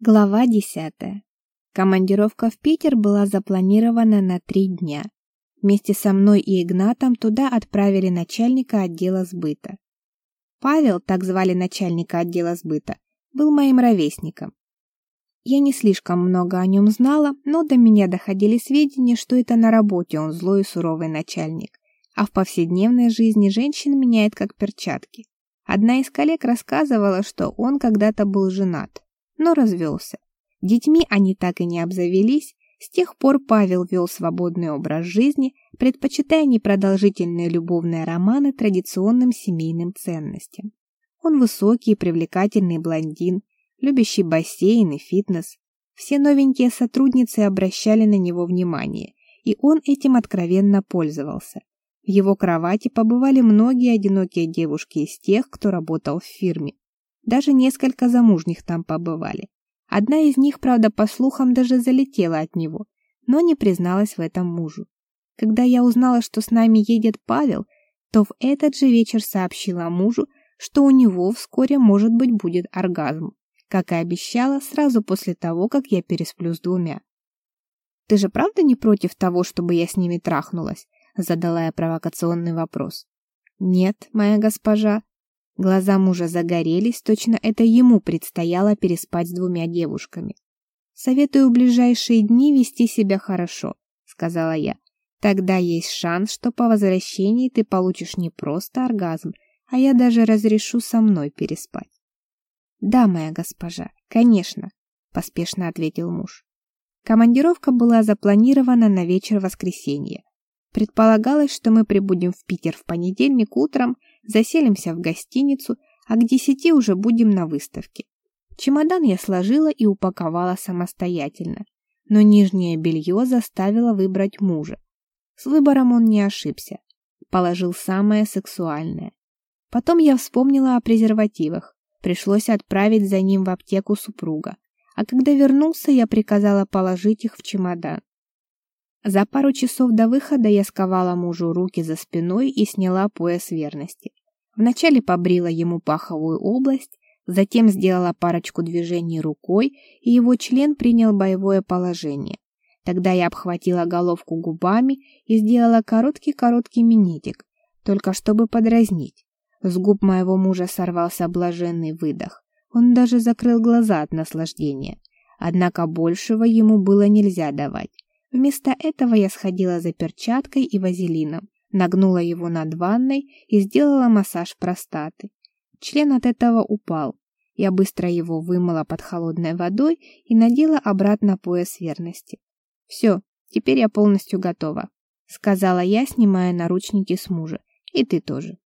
Глава десятая. Командировка в Питер была запланирована на три дня. Вместе со мной и Игнатом туда отправили начальника отдела сбыта. Павел, так звали начальника отдела сбыта, был моим ровесником. Я не слишком много о нем знала, но до меня доходили сведения, что это на работе он злой и суровый начальник, а в повседневной жизни женщин меняет как перчатки. Одна из коллег рассказывала, что он когда-то был женат, но развелся. Детьми они так и не обзавелись, с тех пор Павел вел свободный образ жизни, предпочитая непродолжительные любовные романы традиционным семейным ценностям. Он высокий и привлекательный блондин, любящий бассейн и фитнес. Все новенькие сотрудницы обращали на него внимание, и он этим откровенно пользовался. В его кровати побывали многие одинокие девушки из тех, кто работал в фирме. Даже несколько замужних там побывали. Одна из них, правда, по слухам даже залетела от него, но не призналась в этом мужу. Когда я узнала, что с нами едет Павел, то в этот же вечер сообщила мужу, что у него вскоре, может быть, будет оргазм, как и обещала сразу после того, как я пересплю с двумя. «Ты же правда не против того, чтобы я с ними трахнулась?» задала я провокационный вопрос. «Нет, моя госпожа», Глаза мужа загорелись, точно это ему предстояло переспать с двумя девушками. «Советую в ближайшие дни вести себя хорошо», — сказала я. «Тогда есть шанс, что по возвращении ты получишь не просто оргазм, а я даже разрешу со мной переспать». «Да, моя госпожа, конечно», — поспешно ответил муж. Командировка была запланирована на вечер воскресенья. Предполагалось, что мы прибудем в Питер в понедельник утром, заселимся в гостиницу, а к десяти уже будем на выставке. Чемодан я сложила и упаковала самостоятельно, но нижнее белье заставила выбрать мужа. С выбором он не ошибся. Положил самое сексуальное. Потом я вспомнила о презервативах. Пришлось отправить за ним в аптеку супруга. А когда вернулся, я приказала положить их в чемодан. За пару часов до выхода я сковала мужу руки за спиной и сняла пояс верности. Вначале побрила ему паховую область, затем сделала парочку движений рукой, и его член принял боевое положение. Тогда я обхватила головку губами и сделала короткий-короткий минетик, только чтобы подразнить. С губ моего мужа сорвался блаженный выдох. Он даже закрыл глаза от наслаждения. Однако большего ему было нельзя давать. Вместо этого я сходила за перчаткой и вазелином, нагнула его над ванной и сделала массаж простаты. Член от этого упал. Я быстро его вымыла под холодной водой и надела обратно пояс верности. «Все, теперь я полностью готова», — сказала я, снимая наручники с мужа. «И ты тоже».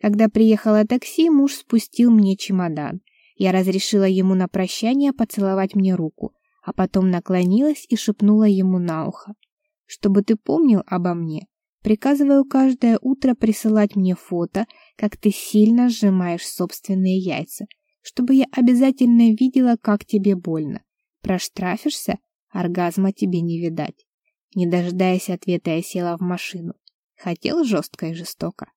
Когда приехало такси, муж спустил мне чемодан. Я разрешила ему на прощание поцеловать мне руку, а потом наклонилась и шепнула ему на ухо. «Чтобы ты помнил обо мне, приказываю каждое утро присылать мне фото, как ты сильно сжимаешь собственные яйца, чтобы я обязательно видела, как тебе больно. Проштрафишься, оргазма тебе не видать». Не дожидаясь ответа, я села в машину. Хотел жестко и жестоко.